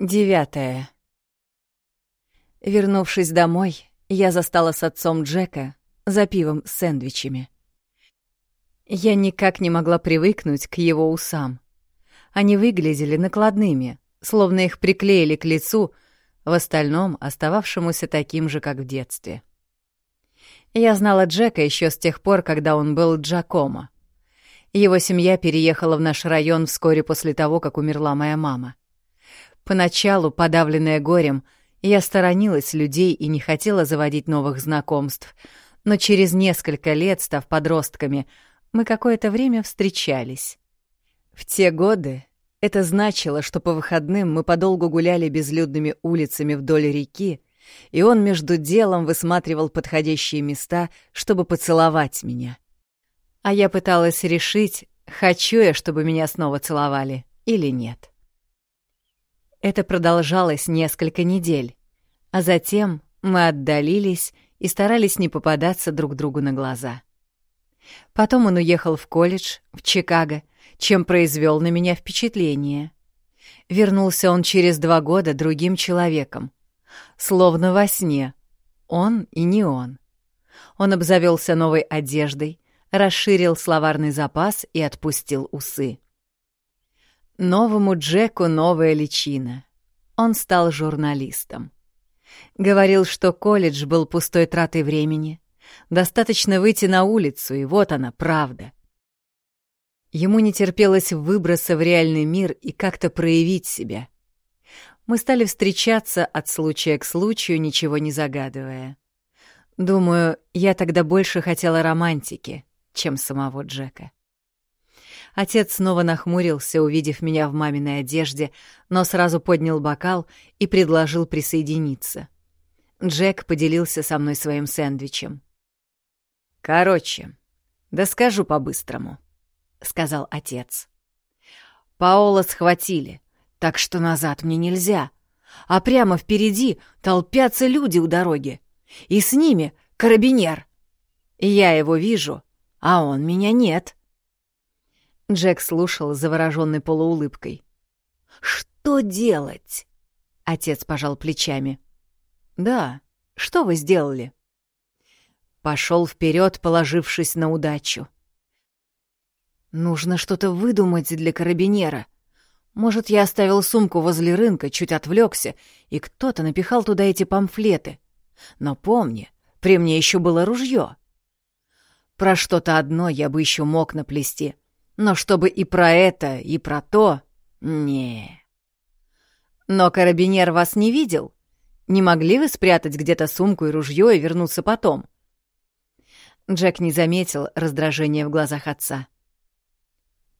Девятое. Вернувшись домой, я застала с отцом Джека за пивом с сэндвичами. Я никак не могла привыкнуть к его усам. Они выглядели накладными, словно их приклеили к лицу, в остальном остававшемуся таким же, как в детстве. Я знала Джека еще с тех пор, когда он был Джакомо. Его семья переехала в наш район вскоре после того, как умерла моя мама. Поначалу, подавленная горем, я сторонилась людей и не хотела заводить новых знакомств, но через несколько лет, став подростками, мы какое-то время встречались. В те годы это значило, что по выходным мы подолгу гуляли безлюдными улицами вдоль реки, и он между делом высматривал подходящие места, чтобы поцеловать меня. А я пыталась решить, хочу я, чтобы меня снова целовали или нет. Это продолжалось несколько недель, а затем мы отдалились и старались не попадаться друг другу на глаза. Потом он уехал в колледж, в Чикаго, чем произвел на меня впечатление. Вернулся он через два года другим человеком. Словно во сне. Он и не он. Он обзавелся новой одеждой, расширил словарный запас и отпустил усы. Новому Джеку новая личина. Он стал журналистом. Говорил, что колледж был пустой тратой времени. Достаточно выйти на улицу, и вот она, правда. Ему не терпелось выбраться в реальный мир и как-то проявить себя. Мы стали встречаться от случая к случаю, ничего не загадывая. Думаю, я тогда больше хотела романтики, чем самого Джека. Отец снова нахмурился, увидев меня в маминой одежде, но сразу поднял бокал и предложил присоединиться. Джек поделился со мной своим сэндвичем. «Короче, да скажу по-быстрому», — сказал отец. «Паола схватили, так что назад мне нельзя, а прямо впереди толпятся люди у дороги, и с ними карабинер. Я его вижу, а он меня нет». Джек слушал завороженной полуулыбкой. «Что делать?» Отец пожал плечами. «Да, что вы сделали?» Пошел вперед, положившись на удачу. «Нужно что-то выдумать для карабинера. Может, я оставил сумку возле рынка, чуть отвлекся, и кто-то напихал туда эти памфлеты. Но помни, при мне еще было ружье. Про что-то одно я бы еще мог наплести, но чтобы и про это, и про то — не. Но карабинер вас не видел? Не могли вы спрятать где-то сумку и ружье и вернуться потом? Джек не заметил раздражения в глазах отца.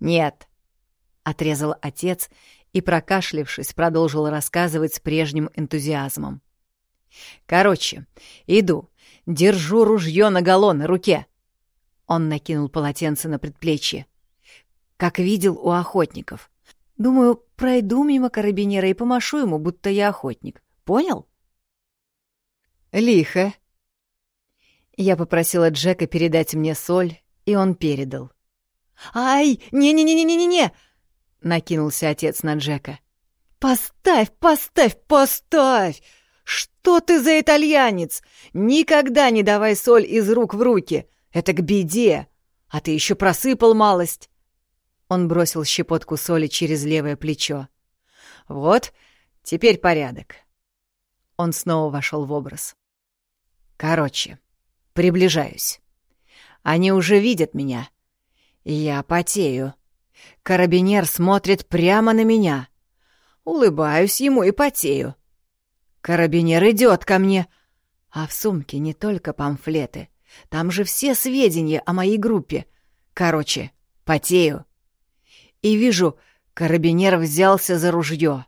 «Нет», — отрезал отец и, прокашлившись, продолжил рассказывать с прежним энтузиазмом. «Короче, иду, держу ружье наголо на руке». Он накинул полотенце на предплечье как видел у охотников. Думаю, пройду мимо карабинера и помашу ему, будто я охотник. Понял? Лихо. Я попросила Джека передать мне соль, и он передал. «Ай, не-не-не-не-не-не!» — накинулся отец на Джека. «Поставь, поставь, поставь! Что ты за итальянец? Никогда не давай соль из рук в руки! Это к беде! А ты еще просыпал малость!» Он бросил щепотку соли через левое плечо. «Вот, теперь порядок». Он снова вошел в образ. «Короче, приближаюсь. Они уже видят меня. Я потею. Карабинер смотрит прямо на меня. Улыбаюсь ему и потею. Карабинер идет ко мне. А в сумке не только памфлеты. Там же все сведения о моей группе. Короче, потею и вижу, карабинер взялся за ружье.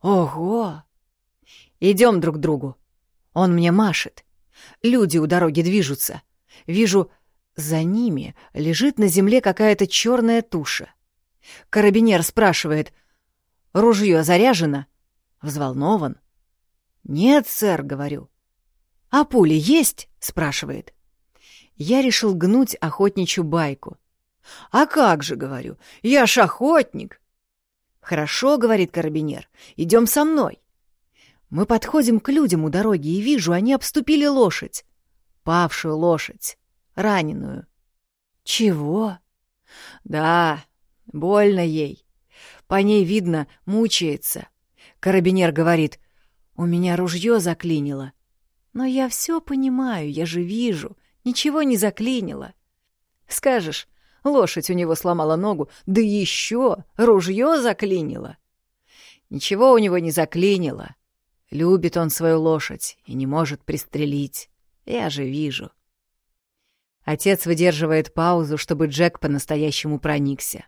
Ого! Идем друг к другу. Он мне машет. Люди у дороги движутся. Вижу, за ними лежит на земле какая-то черная туша. Карабинер спрашивает, «Ружье заряжено?» Взволнован. «Нет, сэр», — говорю. «А пули есть?» — спрашивает. Я решил гнуть охотничью байку. «А как же, — говорю, — я ж охотник!» «Хорошо», — говорит карабинер, — «идем со мной». Мы подходим к людям у дороги и вижу, они обступили лошадь. Павшую лошадь. Раненую. Чего? Да, больно ей. По ней видно, мучается. Карабинер говорит, у меня ружье заклинило. Но я все понимаю, я же вижу, ничего не заклинило. Скажешь, лошадь у него сломала ногу, да еще ружье заклинило. Ничего у него не заклинило. Любит он свою лошадь и не может пристрелить. Я же вижу. Отец выдерживает паузу, чтобы Джек по-настоящему проникся.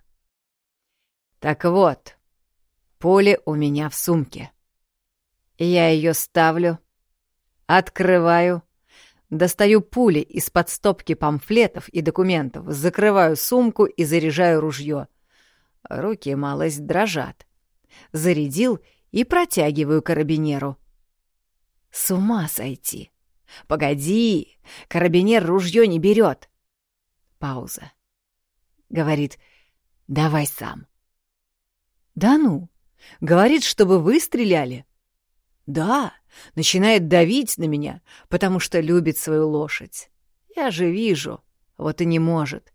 Так вот, пуля у меня в сумке. Я ее ставлю, открываю, достаю пули из-под стопки памфлетов и документов, закрываю сумку и заряжаю ружье. Руки малость дрожат. Зарядил и протягиваю карабинеру. С ума сойти! Погоди, карабинер ружье не берет. Пауза. Говорит, давай сам. Да ну, говорит, чтобы вы стреляли. Да, начинает давить на меня, потому что любит свою лошадь. Я же вижу, вот и не может.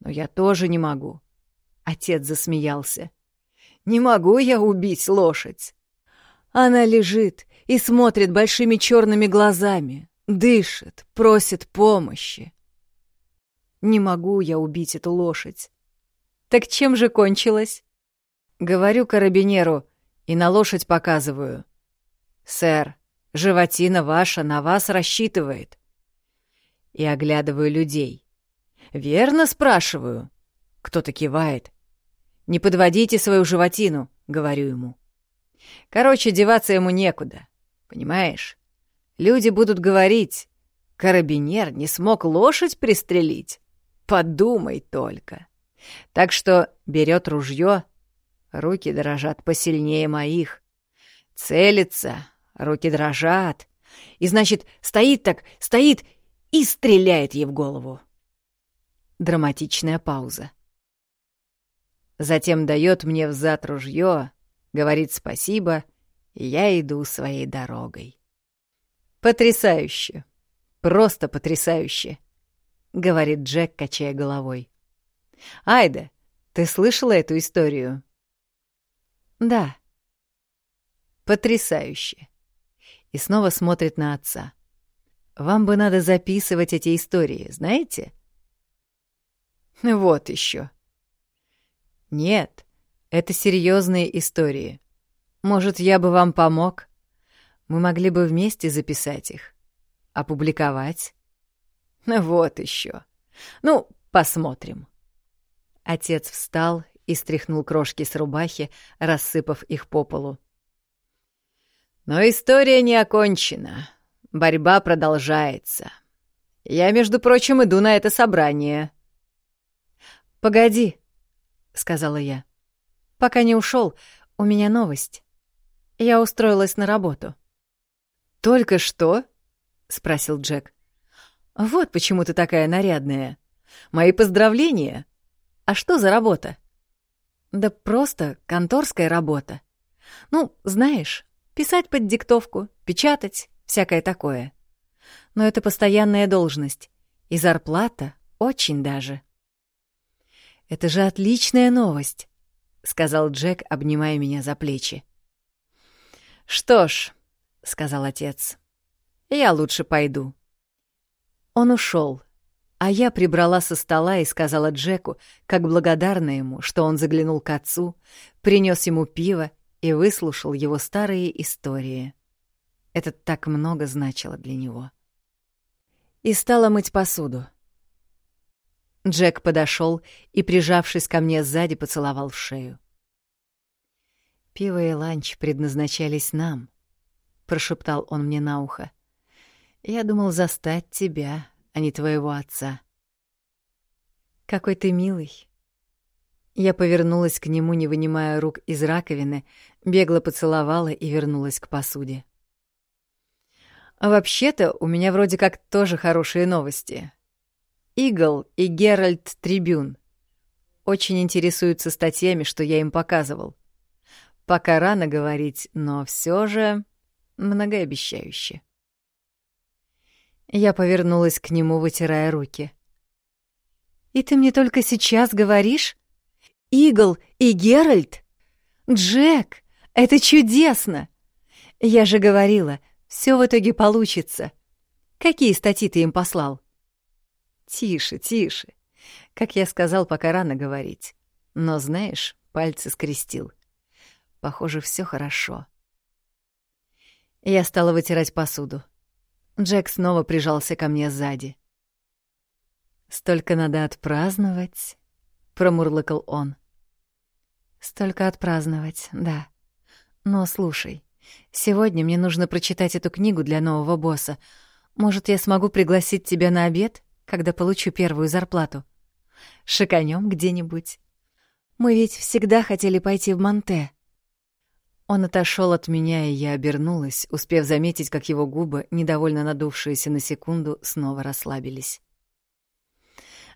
Но я тоже не могу. Отец засмеялся. Не могу я убить лошадь. Она лежит и смотрит большими черными глазами, дышит, просит помощи. Не могу я убить эту лошадь. Так чем же кончилось? Говорю карабинеру и на лошадь показываю. Сэр, животина ваша на вас рассчитывает. И оглядываю людей. Верно спрашиваю? Кто-то кивает. «Не подводите свою животину», — говорю ему. Короче, деваться ему некуда, понимаешь? Люди будут говорить, карабинер не смог лошадь пристрелить. Подумай только. Так что берет ружье, руки дрожат посильнее моих. Целится, руки дрожат. И, значит, стоит так, стоит и стреляет ей в голову. Драматичная пауза. Затем дает мне взад ружье, говорит спасибо, и я иду своей дорогой. «Потрясающе! Просто потрясающе!» — говорит Джек, качая головой. «Айда, ты слышала эту историю?» «Да». «Потрясающе!» И снова смотрит на отца. «Вам бы надо записывать эти истории, знаете?» «Вот еще. Нет, это серьезные истории. Может, я бы вам помог? Мы могли бы вместе записать их. Опубликовать? Вот еще. Ну, посмотрим. Отец встал и стряхнул крошки с рубахи, рассыпав их по полу. Но история не окончена. Борьба продолжается. Я, между прочим, иду на это собрание. «Погоди», сказала я. Пока не ушел, у меня новость. Я устроилась на работу. Только что? спросил Джек. Вот почему ты такая нарядная. Мои поздравления. А что за работа? Да просто конторская работа. Ну, знаешь, писать под диктовку, печатать, всякое такое. Но это постоянная должность, и зарплата очень даже. «Это же отличная новость», — сказал Джек, обнимая меня за плечи. «Что ж», — сказал отец, — «я лучше пойду». Он ушел, а я прибрала со стола и сказала Джеку, как благодарна ему, что он заглянул к отцу, принес ему пиво и выслушал его старые истории. Это так много значило для него. И стала мыть посуду. Джек подошел и, прижавшись ко мне сзади, поцеловал в шею. «Пиво и ланч предназначались нам», — прошептал он мне на ухо. «Я думал застать тебя, а не твоего отца». «Какой ты милый». Я повернулась к нему, не вынимая рук из раковины, бегло поцеловала и вернулась к посуде. «А вообще-то у меня вроде как тоже хорошие новости», Игл и Геральт Трибюн. Очень интересуются статьями, что я им показывал. Пока рано говорить, но все же многообещающе. Я повернулась к нему, вытирая руки. «И ты мне только сейчас говоришь? Игл и Геральт? Джек, это чудесно! Я же говорила, все в итоге получится. Какие статьи ты им послал?» «Тише, тише. Как я сказал, пока рано говорить. Но, знаешь, пальцы скрестил. Похоже, все хорошо». Я стала вытирать посуду. Джек снова прижался ко мне сзади. «Столько надо отпраздновать», — промурлыкал он. «Столько отпраздновать, да. Но слушай, сегодня мне нужно прочитать эту книгу для нового босса. Может, я смогу пригласить тебя на обед, когда получу первую зарплату? Шиканем где-нибудь. Мы ведь всегда хотели пойти в Монте». Он отошел от меня, и я обернулась, успев заметить, как его губы, недовольно надувшиеся на секунду, снова расслабились.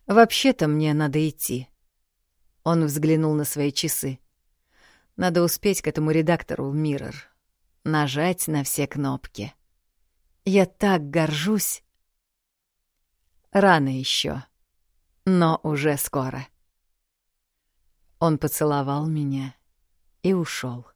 «Вообще-то мне надо идти». Он взглянул на свои часы. «Надо успеть к этому редактору в Миррор. Нажать на все кнопки. Я так горжусь». «Рано еще, но уже скоро». Он поцеловал меня и ушел.